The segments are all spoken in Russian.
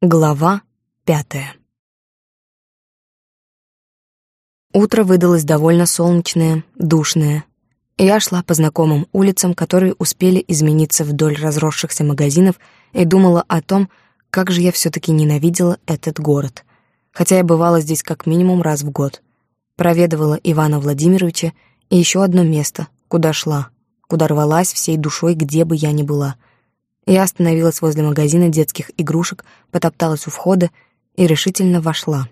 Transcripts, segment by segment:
Глава пятая Утро выдалось довольно солнечное, душное. Я шла по знакомым улицам, которые успели измениться вдоль разросшихся магазинов, и думала о том, как же я все таки ненавидела этот город. Хотя я бывала здесь как минимум раз в год. Проведывала Ивана Владимировича и еще одно место, куда шла, куда рвалась всей душой, где бы я ни была — я остановилась возле магазина детских игрушек, потопталась у входа и решительно вошла.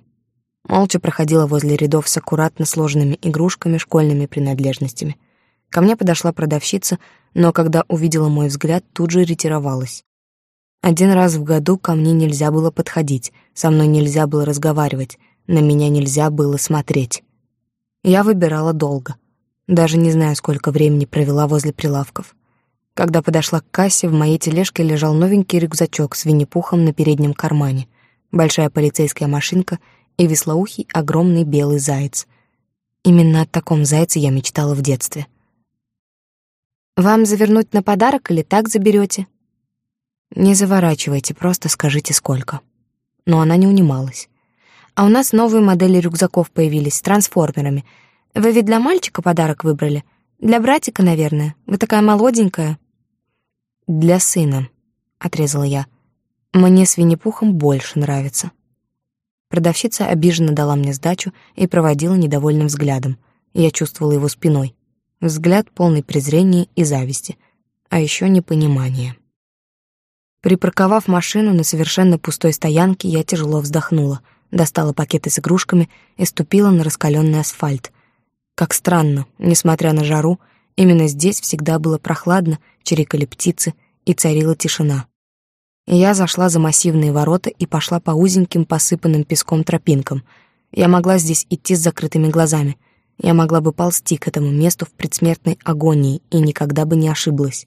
Молча проходила возле рядов с аккуратно сложенными игрушками, школьными принадлежностями. Ко мне подошла продавщица, но когда увидела мой взгляд, тут же ретировалась. Один раз в году ко мне нельзя было подходить, со мной нельзя было разговаривать, на меня нельзя было смотреть. Я выбирала долго. Даже не знаю, сколько времени провела возле прилавков. Когда подошла к кассе, в моей тележке лежал новенький рюкзачок с винни-пухом на переднем кармане, большая полицейская машинка и веслоухий огромный белый заяц. Именно о таком зайце я мечтала в детстве. «Вам завернуть на подарок или так заберете?» «Не заворачивайте, просто скажите, сколько». Но она не унималась. «А у нас новые модели рюкзаков появились с трансформерами. Вы ведь для мальчика подарок выбрали? Для братика, наверное. Вы такая молоденькая». «Для сына», — отрезала я. «Мне с Винни-Пухом больше нравится». Продавщица обиженно дала мне сдачу и проводила недовольным взглядом. Я чувствовала его спиной. Взгляд полный презрения и зависти, а еще непонимания. Припарковав машину на совершенно пустой стоянке, я тяжело вздохнула, достала пакеты с игрушками и ступила на раскаленный асфальт. Как странно, несмотря на жару, Именно здесь всегда было прохладно, чирикали птицы, и царила тишина. Я зашла за массивные ворота и пошла по узеньким посыпанным песком тропинкам. Я могла здесь идти с закрытыми глазами. Я могла бы ползти к этому месту в предсмертной агонии и никогда бы не ошиблась.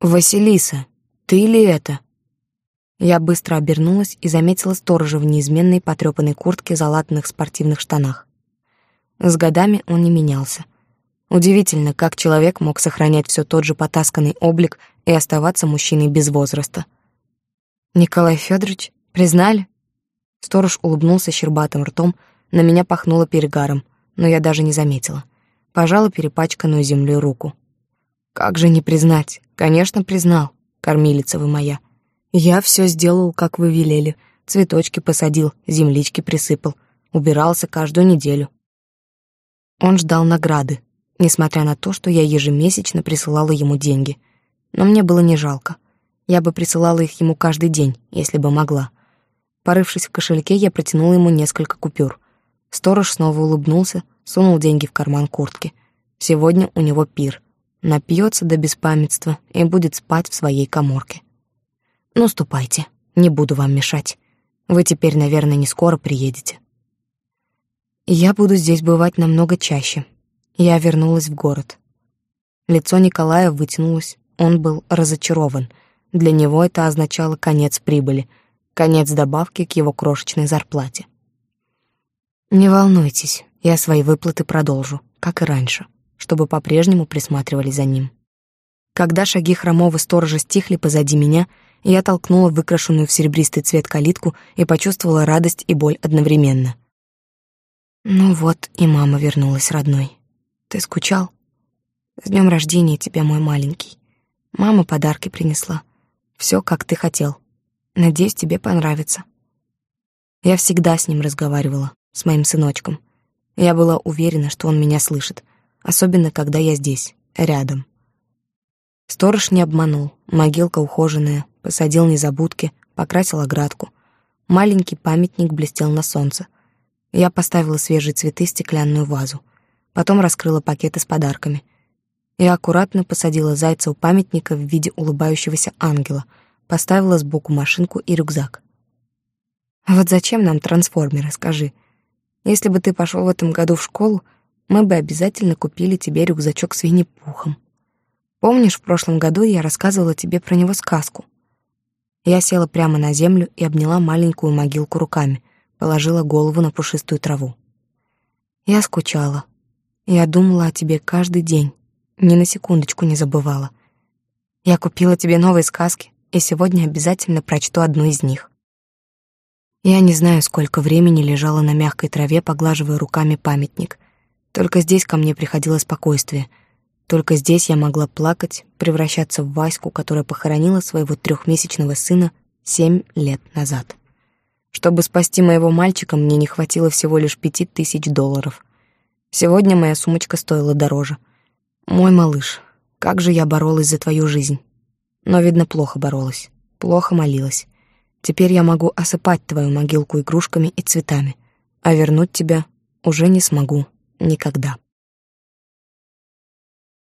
«Василиса, ты ли это?» Я быстро обернулась и заметила сторожа в неизменной потрёпанной куртке залатанных спортивных штанах. С годами он не менялся — Удивительно, как человек мог сохранять все тот же потасканный облик и оставаться мужчиной без возраста. «Николай Федорович, признали?» Сторож улыбнулся щербатым ртом, на меня пахнуло перегаром, но я даже не заметила. Пожала перепачканную землей руку. «Как же не признать? Конечно, признал, кормилица вы моя. Я все сделал, как вы велели. Цветочки посадил, землички присыпал. Убирался каждую неделю». Он ждал награды, несмотря на то, что я ежемесячно присылала ему деньги. Но мне было не жалко. Я бы присылала их ему каждый день, если бы могла. Порывшись в кошельке, я протянула ему несколько купюр. Сторож снова улыбнулся, сунул деньги в карман куртки. Сегодня у него пир. Напьется до беспамятства и будет спать в своей каморке. Ну, ступайте, не буду вам мешать. Вы теперь, наверное, не скоро приедете. Я буду здесь бывать намного чаще, я вернулась в город. Лицо Николая вытянулось, он был разочарован. Для него это означало конец прибыли, конец добавки к его крошечной зарплате. «Не волнуйтесь, я свои выплаты продолжу, как и раньше, чтобы по-прежнему присматривали за ним». Когда шаги хромого сторожа стихли позади меня, я толкнула выкрашенную в серебристый цвет калитку и почувствовала радость и боль одновременно. Ну вот и мама вернулась родной. Ты скучал? С днем рождения тебя, мой маленький. Мама подарки принесла. Все, как ты хотел. Надеюсь, тебе понравится. Я всегда с ним разговаривала, с моим сыночком. Я была уверена, что он меня слышит, особенно когда я здесь, рядом. Сторож не обманул. Могилка ухоженная, посадил незабудки, покрасил оградку. Маленький памятник блестел на солнце. Я поставила свежие цветы в стеклянную вазу потом раскрыла пакеты с подарками. Я аккуратно посадила зайца у памятника в виде улыбающегося ангела, поставила сбоку машинку и рюкзак. «А вот зачем нам трансформеры, скажи? Если бы ты пошел в этом году в школу, мы бы обязательно купили тебе рюкзачок с Винни-Пухом. Помнишь, в прошлом году я рассказывала тебе про него сказку?» Я села прямо на землю и обняла маленькую могилку руками, положила голову на пушистую траву. Я скучала, я думала о тебе каждый день, ни на секундочку не забывала. Я купила тебе новые сказки, и сегодня обязательно прочту одну из них. Я не знаю, сколько времени лежала на мягкой траве, поглаживая руками памятник. Только здесь ко мне приходило спокойствие. Только здесь я могла плакать, превращаться в Ваську, которая похоронила своего трехмесячного сына семь лет назад. Чтобы спасти моего мальчика, мне не хватило всего лишь пяти тысяч долларов. Сегодня моя сумочка стоила дороже. Мой малыш, как же я боролась за твою жизнь. Но, видно, плохо боролась, плохо молилась. Теперь я могу осыпать твою могилку игрушками и цветами, а вернуть тебя уже не смогу никогда.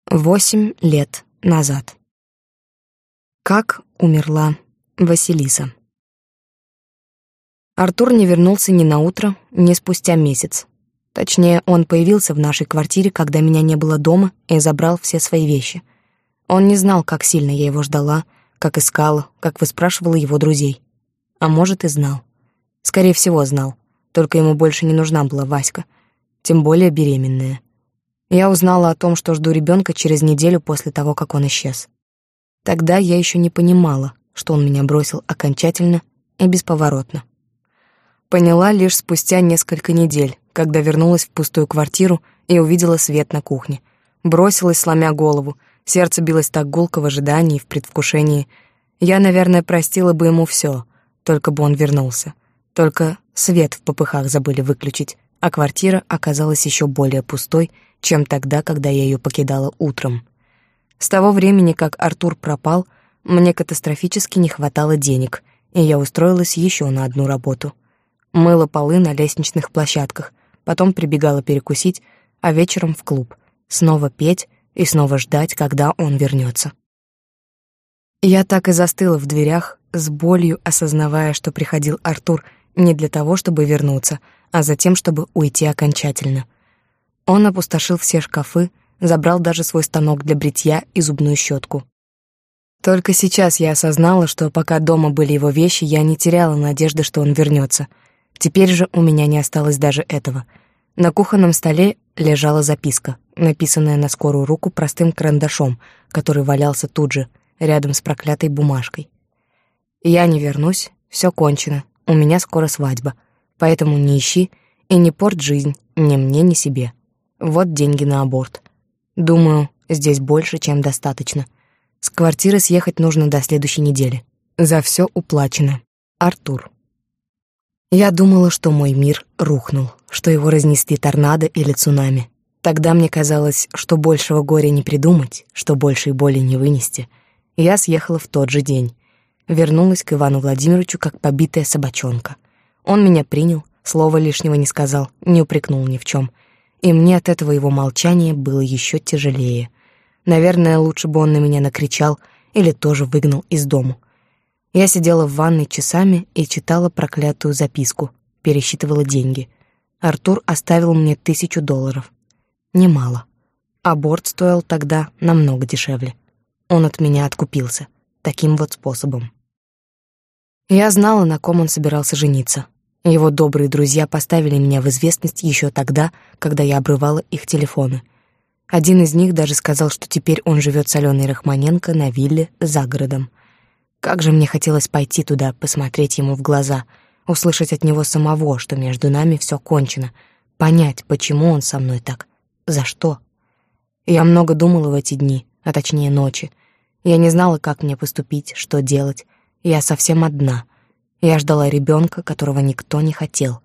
Восемь лет назад. Как умерла Василиса? Артур не вернулся ни на утро, ни спустя месяц. Точнее, он появился в нашей квартире, когда меня не было дома, и забрал все свои вещи. Он не знал, как сильно я его ждала, как искала, как выспрашивала его друзей. А может, и знал. Скорее всего, знал. Только ему больше не нужна была Васька. Тем более беременная. Я узнала о том, что жду ребенка через неделю после того, как он исчез. Тогда я еще не понимала, что он меня бросил окончательно и бесповоротно. Поняла лишь спустя несколько недель, когда вернулась в пустую квартиру и увидела свет на кухне. Бросилась, сломя голову. Сердце билось так гулко в ожидании, в предвкушении. Я, наверное, простила бы ему все, только бы он вернулся. Только свет в попыхах забыли выключить, а квартира оказалась еще более пустой, чем тогда, когда я ее покидала утром. С того времени, как Артур пропал, мне катастрофически не хватало денег, и я устроилась еще на одну работу. Мыла полы на лестничных площадках, потом прибегала перекусить, а вечером в клуб, снова петь и снова ждать, когда он вернется. Я так и застыла в дверях, с болью осознавая, что приходил Артур не для того, чтобы вернуться, а за тем, чтобы уйти окончательно. Он опустошил все шкафы, забрал даже свой станок для бритья и зубную щетку. Только сейчас я осознала, что пока дома были его вещи, я не теряла надежды, что он вернется. Теперь же у меня не осталось даже этого. На кухонном столе лежала записка, написанная на скорую руку простым карандашом, который валялся тут же, рядом с проклятой бумажкой. «Я не вернусь, все кончено, у меня скоро свадьба, поэтому не ищи и не порт жизнь ни мне, ни себе. Вот деньги на аборт. Думаю, здесь больше, чем достаточно. С квартиры съехать нужно до следующей недели. За все уплачено. Артур. Я думала, что мой мир рухнул, что его разнесли торнадо или цунами. Тогда мне казалось, что большего горя не придумать, что большей боли не вынести. Я съехала в тот же день. Вернулась к Ивану Владимировичу как побитая собачонка. Он меня принял, слова лишнего не сказал, не упрекнул ни в чем. И мне от этого его молчания было еще тяжелее. Наверное, лучше бы он на меня накричал или тоже выгнал из дому. Я сидела в ванной часами и читала проклятую записку, пересчитывала деньги. Артур оставил мне тысячу долларов. Немало. Аборт стоил тогда намного дешевле. Он от меня откупился. Таким вот способом. Я знала, на ком он собирался жениться. Его добрые друзья поставили меня в известность еще тогда, когда я обрывала их телефоны. Один из них даже сказал, что теперь он живет с Аленой Рахманенко на вилле за городом. Как же мне хотелось пойти туда, посмотреть ему в глаза, услышать от него самого, что между нами все кончено, понять, почему он со мной так, за что. Я много думала в эти дни, а точнее ночи. Я не знала, как мне поступить, что делать. Я совсем одна. Я ждала ребенка, которого никто не хотел.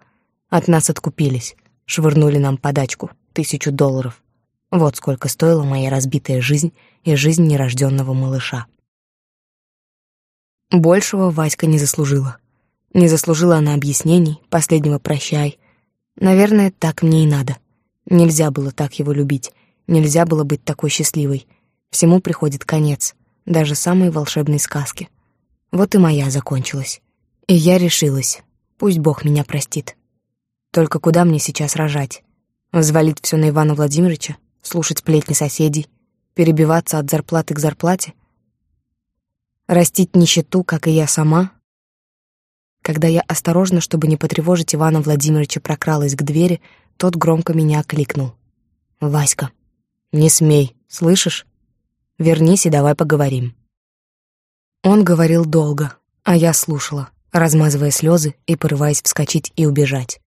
От нас откупились, швырнули нам подачку, тысячу долларов. Вот сколько стоила моя разбитая жизнь и жизнь нерожденного малыша. Большего Васька не заслужила. Не заслужила она объяснений, последнего прощай. Наверное, так мне и надо. Нельзя было так его любить, нельзя было быть такой счастливой. Всему приходит конец, даже самой волшебной сказки. Вот и моя закончилась. И я решилась. Пусть Бог меня простит. Только куда мне сейчас рожать? Взвалить все на Ивана Владимировича? Слушать сплетни соседей? Перебиваться от зарплаты к зарплате? Растить нищету, как и я сама? Когда я осторожно, чтобы не потревожить Ивана Владимировича, прокралась к двери, тот громко меня окликнул. «Васька, не смей, слышишь? Вернись и давай поговорим». Он говорил долго, а я слушала размазывая слезы и порываясь вскочить и убежать.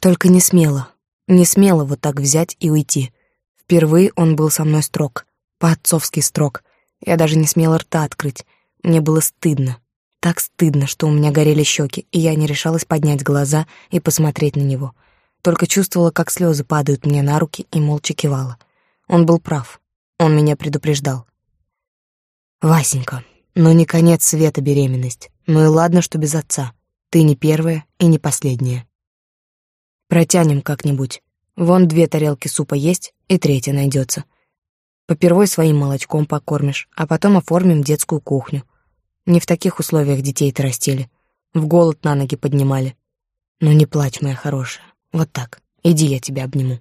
Только не смело, не смело вот так взять и уйти. Впервые он был со мной строг, по-отцовски строг. Я даже не смела рта открыть. Мне было стыдно. Так стыдно, что у меня горели щеки, и я не решалась поднять глаза и посмотреть на него. Только чувствовала, как слезы падают мне на руки, и молча кивала. Он был прав. Он меня предупреждал. «Васенька, ну не конец света беременность. Ну и ладно, что без отца. Ты не первая и не последняя. Протянем как-нибудь. Вон две тарелки супа есть, и третья найдется. Попервой своим молочком покормишь, а потом оформим детскую кухню. Не в таких условиях детей-то растили. В голод на ноги поднимали. Ну не плачь, моя хорошая. Вот так. Иди, я тебя обниму.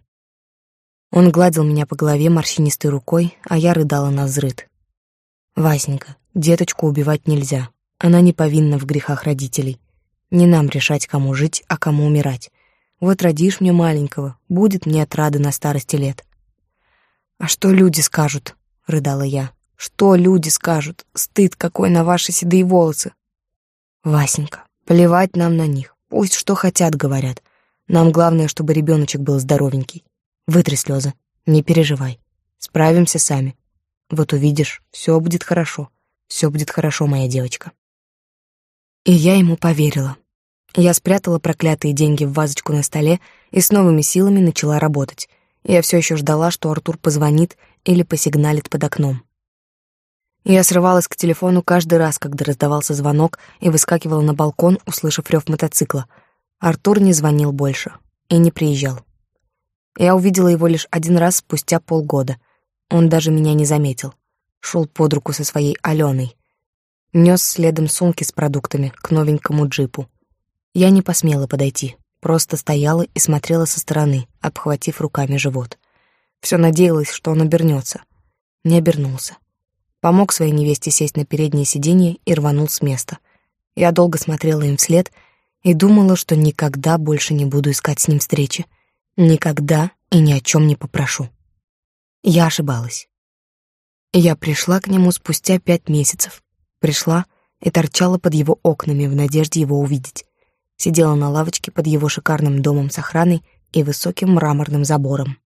Он гладил меня по голове морщинистой рукой, а я рыдала на взрыд. Васенька, деточку убивать нельзя. Она не повинна в грехах родителей. Не нам решать, кому жить, а кому умирать. Вот родишь мне маленького, будет мне отрада на старости лет. «А что люди скажут?» — рыдала я. «Что люди скажут? Стыд какой на ваши седые волосы!» «Васенька, плевать нам на них. Пусть что хотят, говорят. Нам главное, чтобы ребеночек был здоровенький. Вытри слезы, не переживай. Справимся сами. Вот увидишь, все будет хорошо. Все будет хорошо, моя девочка». И я ему поверила. Я спрятала проклятые деньги в вазочку на столе и с новыми силами начала работать. Я все еще ждала, что Артур позвонит или посигналит под окном. Я срывалась к телефону каждый раз, когда раздавался звонок, и выскакивала на балкон, услышав рев мотоцикла. Артур не звонил больше и не приезжал. Я увидела его лишь один раз спустя полгода. Он даже меня не заметил. Шел под руку со своей Аленой. Нес следом сумки с продуктами к новенькому джипу. Я не посмела подойти, Просто стояла и смотрела со стороны, обхватив руками живот. Все надеялась, что он обернется. Не обернулся. Помог своей невесте сесть на переднее сиденье и рванул с места. Я долго смотрела им вслед и думала, что никогда больше не буду искать с ним встречи. Никогда и ни о чем не попрошу. Я ошибалась. Я пришла к нему спустя пять месяцев. Пришла и торчала под его окнами в надежде его увидеть сидела на лавочке под его шикарным домом с охраной и высоким мраморным забором.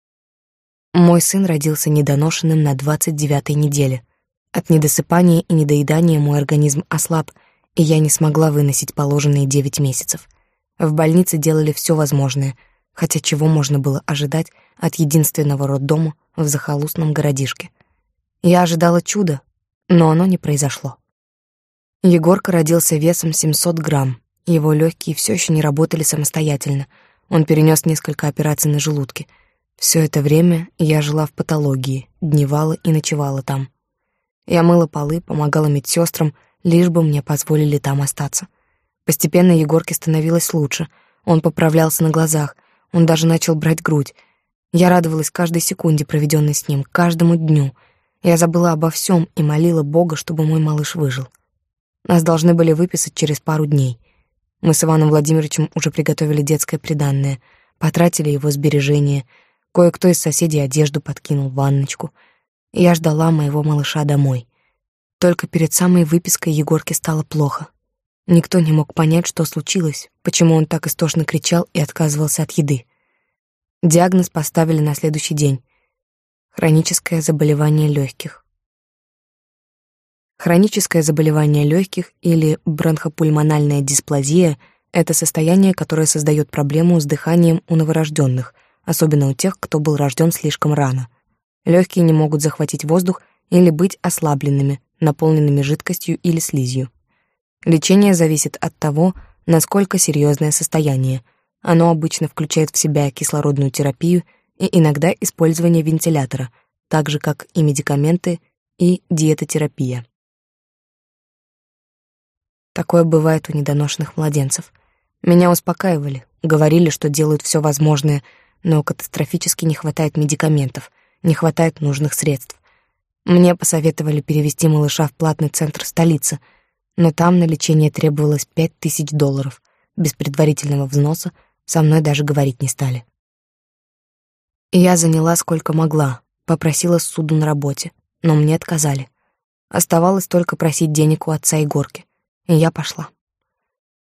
Мой сын родился недоношенным на двадцать девятой неделе. От недосыпания и недоедания мой организм ослаб, и я не смогла выносить положенные девять месяцев. В больнице делали все возможное, хотя чего можно было ожидать от единственного роддома в захолустном городишке. Я ожидала чуда, но оно не произошло. Егорка родился весом 700 грамм, его легкие все еще не работали самостоятельно. Он перенес несколько операций на желудке. Все это время я жила в патологии, дневала и ночевала там. Я мыла полы, помогала медсестрам, лишь бы мне позволили там остаться. Постепенно Егорке становилось лучше. Он поправлялся на глазах, он даже начал брать грудь. Я радовалась каждой секунде, проведенной с ним, каждому дню. Я забыла обо всем и молила Бога, чтобы мой малыш выжил. Нас должны были выписать через пару дней — мы с Иваном Владимировичем уже приготовили детское приданное, потратили его сбережения. Кое-кто из соседей одежду подкинул в ванночку. я ждала моего малыша домой. Только перед самой выпиской Егорке стало плохо. Никто не мог понять, что случилось, почему он так истошно кричал и отказывался от еды. Диагноз поставили на следующий день. Хроническое заболевание легких. Хроническое заболевание легких или бронхопульмональная дисплазия — это состояние, которое создает проблему с дыханием у новорожденных, особенно у тех, кто был рожден слишком рано. Легкие не могут захватить воздух или быть ослабленными, наполненными жидкостью или слизью. Лечение зависит от того, насколько серьезное состояние. Оно обычно включает в себя кислородную терапию и иногда использование вентилятора, так же как и медикаменты и диетотерапия. Такое бывает у недоношенных младенцев. Меня успокаивали, говорили, что делают все возможное, но катастрофически не хватает медикаментов, не хватает нужных средств. Мне посоветовали перевести малыша в платный центр столицы, но там на лечение требовалось пять тысяч долларов. Без предварительного взноса со мной даже говорить не стали. Я заняла сколько могла, попросила суду на работе, но мне отказали. Оставалось только просить денег у отца Егорки и я пошла.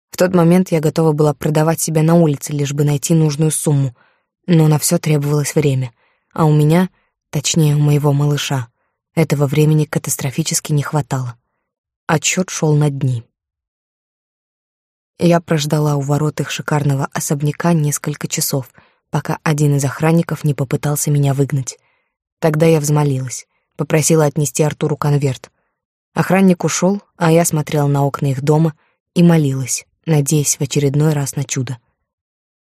В тот момент я готова была продавать себя на улице, лишь бы найти нужную сумму, но на все требовалось время, а у меня, точнее, у моего малыша, этого времени катастрофически не хватало. Отсчет шел на дни. Я прождала у ворот их шикарного особняка несколько часов, пока один из охранников не попытался меня выгнать. Тогда я взмолилась, попросила отнести Артуру конверт. Охранник ушел, а я смотрела на окна их дома и молилась, надеясь в очередной раз на чудо.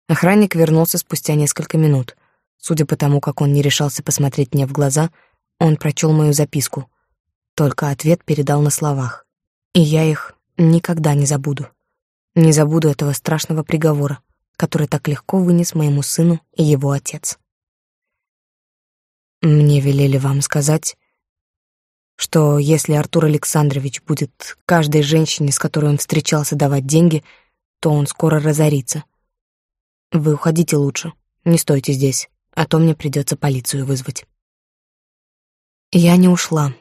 Охранник вернулся спустя несколько минут. Судя по тому, как он не решался посмотреть мне в глаза, он прочел мою записку. Только ответ передал на словах. И я их никогда не забуду. Не забуду этого страшного приговора, который так легко вынес моему сыну и его отец. Мне велели вам сказать, что если Артур Александрович будет каждой женщине, с которой он встречался, давать деньги, то он скоро разорится. Вы уходите лучше, не стойте здесь, а то мне придется полицию вызвать. Я не ушла.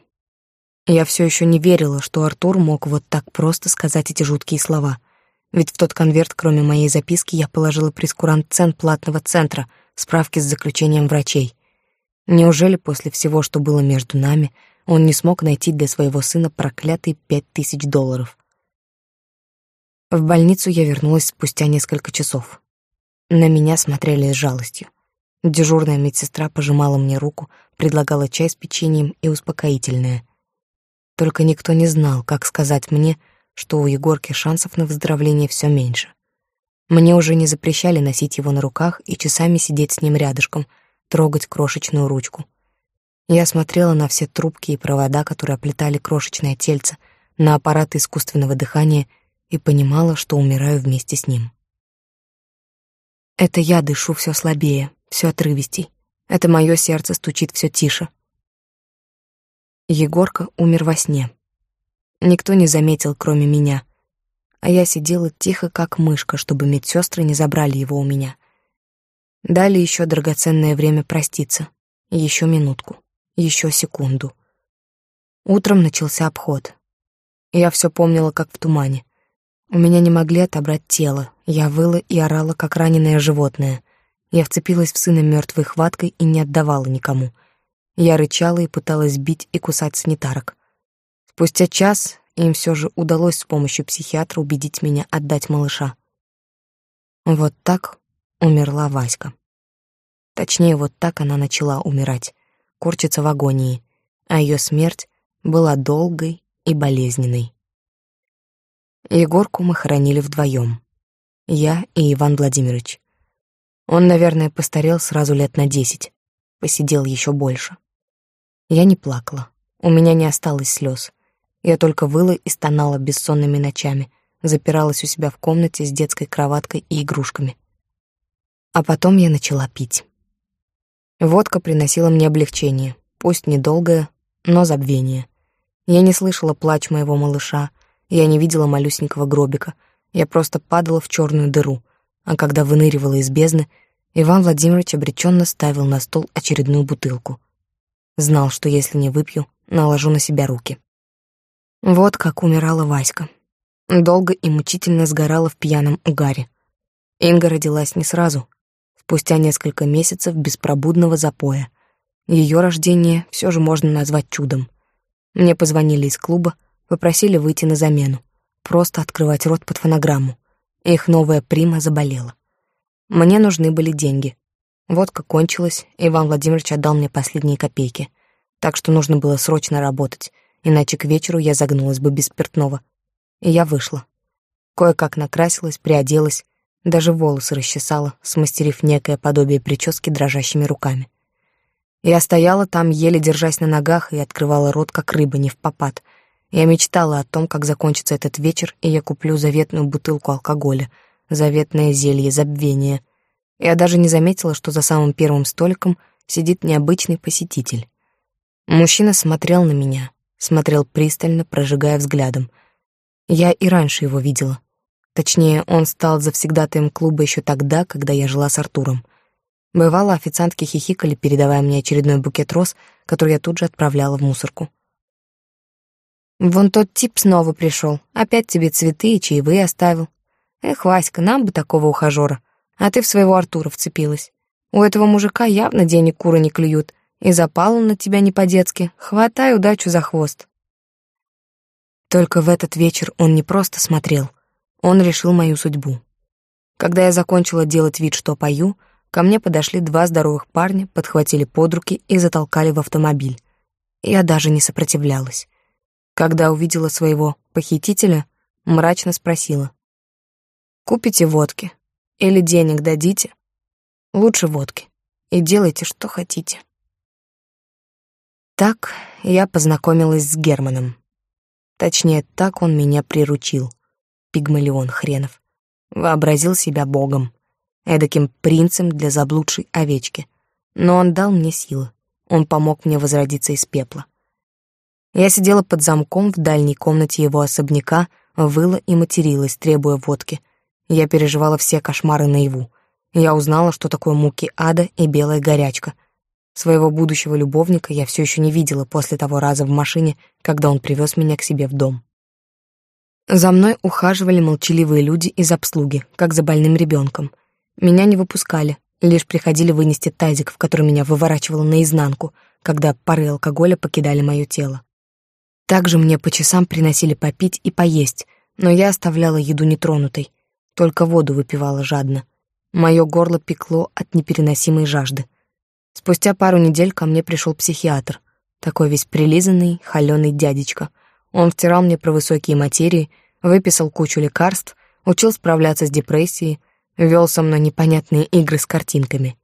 Я все еще не верила, что Артур мог вот так просто сказать эти жуткие слова — ведь в тот конверт, кроме моей записки, я положила прескурант цен платного центра, справки с заключением врачей. Неужели после всего, что было между нами, он не смог найти для своего сына проклятые пять тысяч долларов? В больницу я вернулась спустя несколько часов. На меня смотрели с жалостью. Дежурная медсестра пожимала мне руку, предлагала чай с печеньем и успокоительное. Только никто не знал, как сказать мне — что у Егорки шансов на выздоровление все меньше. Мне уже не запрещали носить его на руках и часами сидеть с ним рядышком, трогать крошечную ручку. Я смотрела на все трубки и провода, которые оплетали крошечное тельце, на аппараты искусственного дыхания и понимала, что умираю вместе с ним. Это я дышу все слабее, все отрывистей. Это мое сердце стучит все тише. Егорка умер во сне. Никто не заметил, кроме меня. А я сидела тихо, как мышка, чтобы медсестры не забрали его у меня. Дали еще драгоценное время проститься. Еще минутку, еще секунду. Утром начался обход. Я все помнила, как в тумане. У меня не могли отобрать тело. Я выла и орала, как раненое животное. Я вцепилась в сына мертвой хваткой и не отдавала никому. Я рычала и пыталась бить и кусать санитарок. Спустя час им все же удалось с помощью психиатра убедить меня отдать малыша. Вот так умерла Васька. Точнее, вот так она начала умирать, корчиться в агонии, а ее смерть была долгой и болезненной. Егорку мы хоронили вдвоем. Я и Иван Владимирович. Он, наверное, постарел сразу лет на десять, посидел еще больше. Я не плакала, у меня не осталось слез. Я только выла и стонала бессонными ночами, запиралась у себя в комнате с детской кроваткой и игрушками. А потом я начала пить. Водка приносила мне облегчение, пусть недолгое, но забвение. Я не слышала плач моего малыша, я не видела малюсенького гробика, я просто падала в черную дыру, а когда выныривала из бездны, Иван Владимирович обреченно ставил на стол очередную бутылку. Знал, что если не выпью, наложу на себя руки. Вот как умирала Васька. Долго и мучительно сгорала в пьяном угаре. Инга родилась не сразу, спустя несколько месяцев беспробудного запоя. Ее рождение все же можно назвать чудом. Мне позвонили из клуба, попросили выйти на замену, просто открывать рот под фонограмму. Их новая прима заболела. Мне нужны были деньги. Водка кончилась, Иван Владимирович отдал мне последние копейки, так что нужно было срочно работать — иначе к вечеру я загнулась бы без спиртного. И я вышла. Кое-как накрасилась, приоделась, даже волосы расчесала, смастерив некое подобие прически дрожащими руками. Я стояла там, еле держась на ногах, и открывала рот, как рыба, не в попад. Я мечтала о том, как закончится этот вечер, и я куплю заветную бутылку алкоголя, заветное зелье забвения. Я даже не заметила, что за самым первым столиком сидит необычный посетитель. Мужчина смотрел на меня, смотрел пристально, прожигая взглядом. Я и раньше его видела. Точнее, он стал завсегдатаем клуба еще тогда, когда я жила с Артуром. Бывало, официантки хихикали, передавая мне очередной букет роз, который я тут же отправляла в мусорку. «Вон тот тип снова пришел, опять тебе цветы и чаевые оставил. Эх, Васька, нам бы такого ухажера. А ты в своего Артура вцепилась. У этого мужика явно денег куры не клюют, и запал он на тебя не по-детски. Хватай удачу за хвост. Только в этот вечер он не просто смотрел, он решил мою судьбу. Когда я закончила делать вид, что пою, ко мне подошли два здоровых парня, подхватили под руки и затолкали в автомобиль. Я даже не сопротивлялась. Когда увидела своего похитителя, мрачно спросила. «Купите водки? Или денег дадите?» «Лучше водки. И делайте, что хотите». Так я познакомилась с Германом. Точнее, так он меня приручил. Пигмалион хренов. Вообразил себя богом, эдаким принцем для заблудшей овечки. Но он дал мне силы. Он помог мне возродиться из пепла. Я сидела под замком в дальней комнате его особняка, выла и материлась, требуя водки. Я переживала все кошмары наяву. Я узнала, что такое муки ада и белая горячка. Своего будущего любовника я все еще не видела после того раза в машине, когда он привез меня к себе в дом. За мной ухаживали молчаливые люди из обслуги, как за больным ребенком. Меня не выпускали, лишь приходили вынести тазик, в который меня выворачивало наизнанку, когда пары алкоголя покидали мое тело. Также мне по часам приносили попить и поесть, но я оставляла еду нетронутой, только воду выпивала жадно. Мое горло пекло от непереносимой жажды. Спустя пару недель ко мне пришел психиатр, такой весь прилизанный, холёный дядечка. Он втирал мне про высокие материи, выписал кучу лекарств, учил справляться с депрессией, вел со мной непонятные игры с картинками.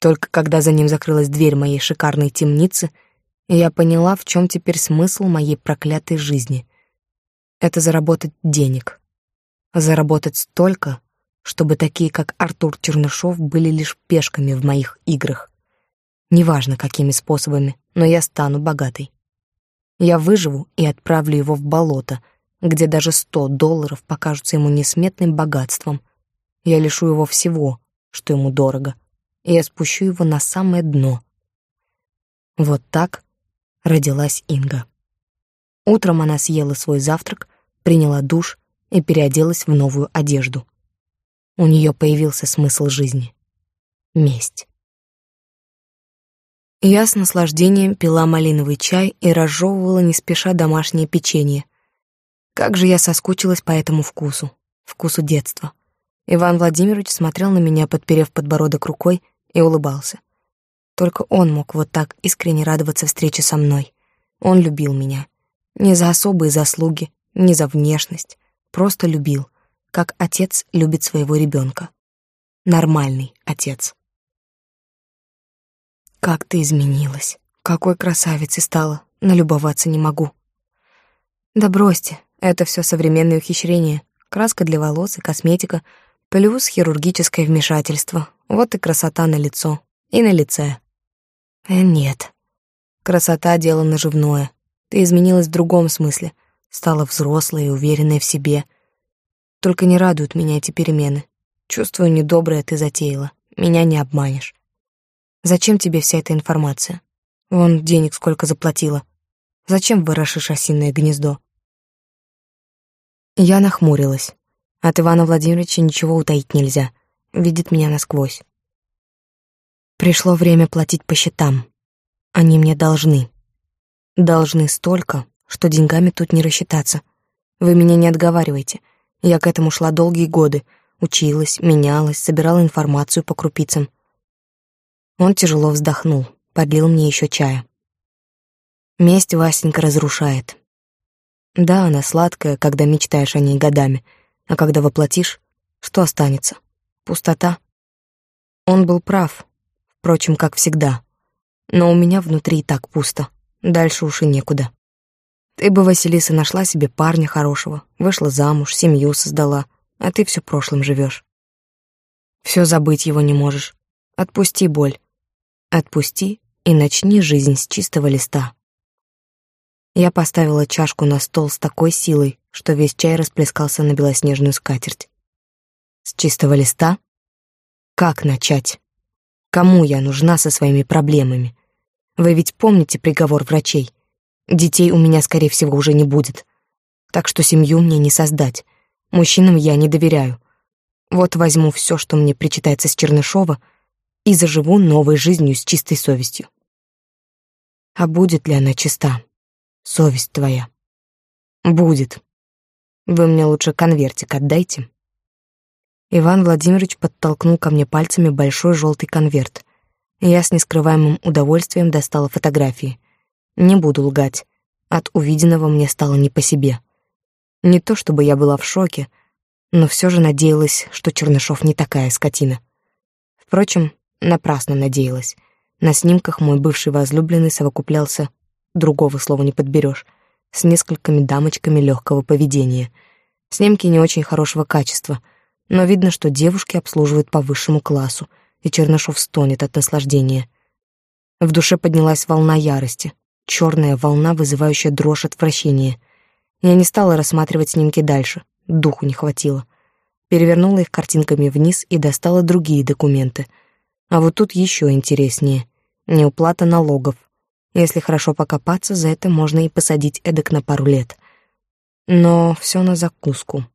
Только когда за ним закрылась дверь моей шикарной темницы — я поняла, в чем теперь смысл моей проклятой жизни. Это заработать денег. Заработать столько, чтобы такие, как Артур Чернышов, были лишь пешками в моих играх. Неважно, какими способами, но я стану богатой. Я выживу и отправлю его в болото, где даже сто долларов покажутся ему несметным богатством. Я лишу его всего, что ему дорого, и я спущу его на самое дно. Вот так родилась Инга. Утром она съела свой завтрак, приняла душ и переоделась в новую одежду. У нее появился смысл жизни — месть. Я с наслаждением пила малиновый чай и разжевывала не спеша домашнее печенье. Как же я соскучилась по этому вкусу, вкусу детства. Иван Владимирович смотрел на меня, подперев подбородок рукой, и улыбался. Только он мог вот так искренне радоваться встрече со мной. Он любил меня. Не за особые заслуги, не за внешность. Просто любил, как отец любит своего ребенка. Нормальный отец. Как ты изменилась. Какой красавицей стала. Налюбоваться не могу. Да бросьте, это все современные ухищрения. Краска для волос и косметика, плюс хирургическое вмешательство. Вот и красота на лицо и на лице. Э, нет. Красота — дело наживное. Ты изменилась в другом смысле. Стала взрослой и уверенной в себе. Только не радуют меня эти перемены. Чувствую, недоброе ты затеяла. Меня не обманешь. Зачем тебе вся эта информация? Вон денег сколько заплатила. Зачем ворошишь осиное гнездо? Я нахмурилась. От Ивана Владимировича ничего утаить нельзя. Видит меня насквозь. Пришло время платить по счетам. Они мне должны. Должны столько, что деньгами тут не рассчитаться. Вы меня не отговаривайте. Я к этому шла долгие годы. Училась, менялась, собирала информацию по крупицам. Он тяжело вздохнул, подлил мне еще чая. Месть Васенька разрушает. Да, она сладкая, когда мечтаешь о ней годами, а когда воплотишь, что останется? Пустота. Он был прав, Впрочем, как всегда. Но у меня внутри и так пусто. Дальше уж и некуда. Ты бы, Василиса, нашла себе парня хорошего, вышла замуж, семью создала, а ты все прошлым живешь. Все забыть его не можешь. Отпусти боль. Отпусти и начни жизнь с чистого листа. Я поставила чашку на стол с такой силой, что весь чай расплескался на белоснежную скатерть. С чистого листа? Как начать? Кому я нужна со своими проблемами? Вы ведь помните приговор врачей? Детей у меня, скорее всего, уже не будет. Так что семью мне не создать. Мужчинам я не доверяю. Вот возьму все, что мне причитается с Чернышова, и заживу новой жизнью с чистой совестью. А будет ли она чиста? Совесть твоя. Будет. Вы мне лучше конвертик отдайте. Иван Владимирович подтолкнул ко мне пальцами большой желтый конверт. Я с нескрываемым удовольствием достала фотографии. Не буду лгать. От увиденного мне стало не по себе. Не то чтобы я была в шоке, но все же надеялась, что Чернышов не такая скотина. Впрочем, напрасно надеялась. На снимках мой бывший возлюбленный совокуплялся, другого слова не подберешь, с несколькими дамочками легкого поведения. Снимки не очень хорошего качества, но видно, что девушки обслуживают по высшему классу, и Чернышов стонет от наслаждения. В душе поднялась волна ярости, черная волна, вызывающая дрожь отвращения. Я не стала рассматривать снимки дальше, духу не хватило. Перевернула их картинками вниз и достала другие документы. А вот тут еще интереснее. Неуплата налогов. Если хорошо покопаться, за это можно и посадить эдак на пару лет. Но все на закуску.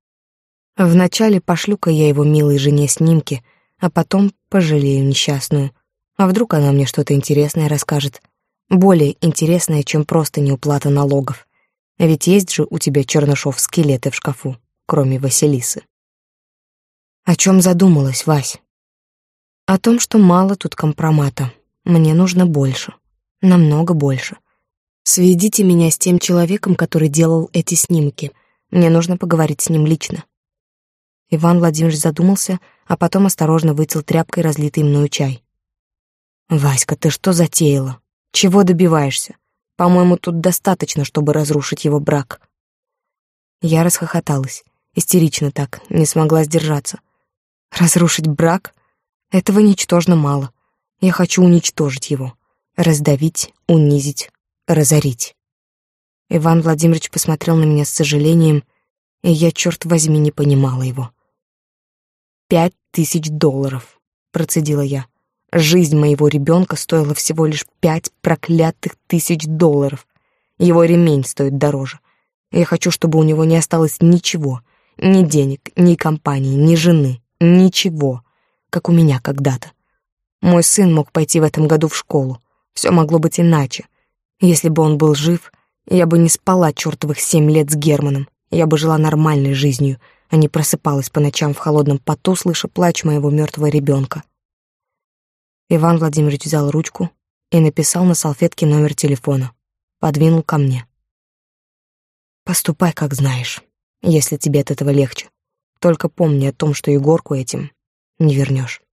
Вначале пошлю-ка я его милой жене снимки, а потом пожалею несчастную. А вдруг она мне что-то интересное расскажет? Более интересное, чем просто неуплата налогов. Ведь есть же у тебя, Чернышов, скелеты в шкафу, кроме Василисы. О чем задумалась, Вась? О том, что мало тут компромата. Мне нужно больше. Намного больше. Сведите меня с тем человеком, который делал эти снимки. Мне нужно поговорить с ним лично. Иван Владимирович задумался, а потом осторожно вытел тряпкой разлитый мною чай. «Васька, ты что затеяла? Чего добиваешься? По-моему, тут достаточно, чтобы разрушить его брак». Я расхохоталась, истерично так, не смогла сдержаться. «Разрушить брак? Этого ничтожно мало. Я хочу уничтожить его, раздавить, унизить, разорить». Иван Владимирович посмотрел на меня с сожалением, и я, черт возьми, не понимала его. «Пять тысяч долларов», — процедила я. «Жизнь моего ребенка стоила всего лишь пять проклятых тысяч долларов. Его ремень стоит дороже. Я хочу, чтобы у него не осталось ничего, ни денег, ни компании, ни жены, ничего, как у меня когда-то. Мой сын мог пойти в этом году в школу. Все могло быть иначе. Если бы он был жив, я бы не спала чертовых семь лет с Германом. Я бы жила нормальной жизнью, а не просыпалась по ночам в холодном поту, слыша плач моего мертвого ребенка. Иван Владимирович взял ручку и написал на салфетке номер телефона. Подвинул ко мне. «Поступай, как знаешь, если тебе от этого легче. Только помни о том, что Егорку этим не вернешь».